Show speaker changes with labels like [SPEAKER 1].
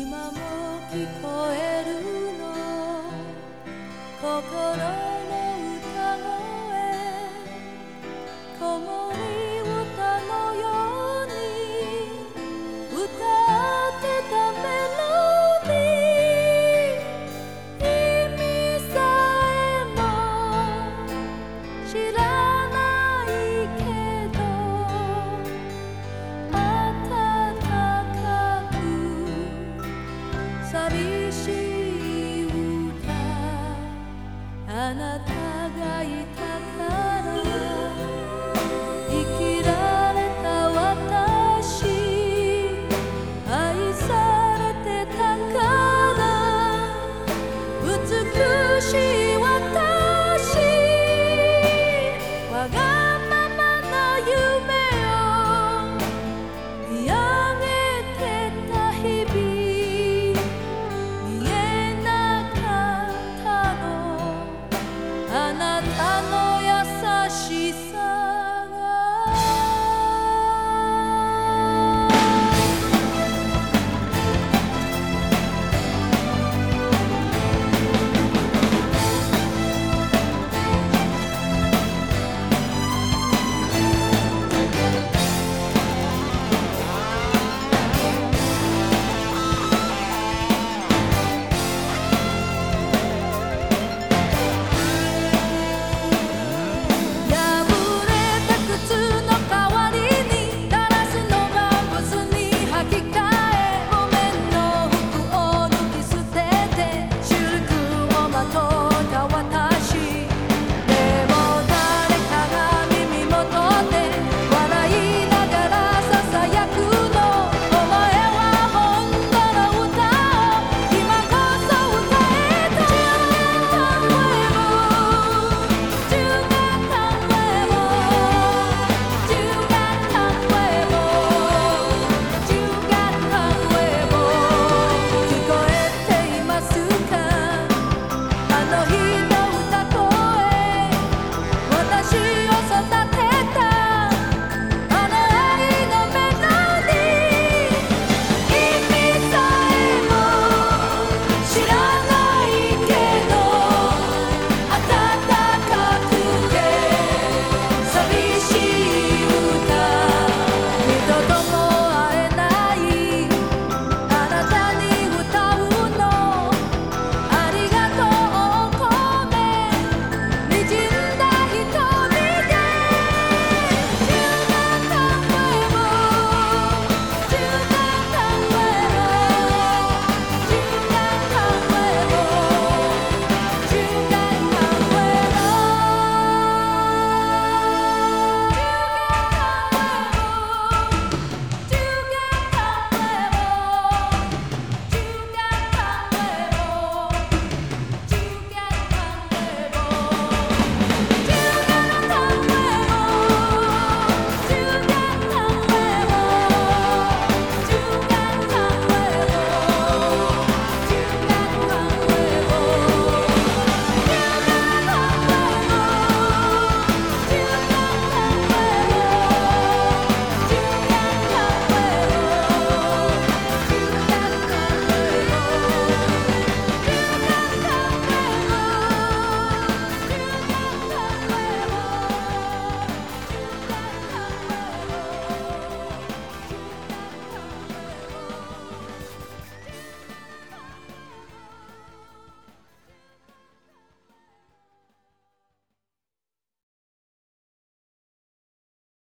[SPEAKER 1] 今も聞こえるの。心いたか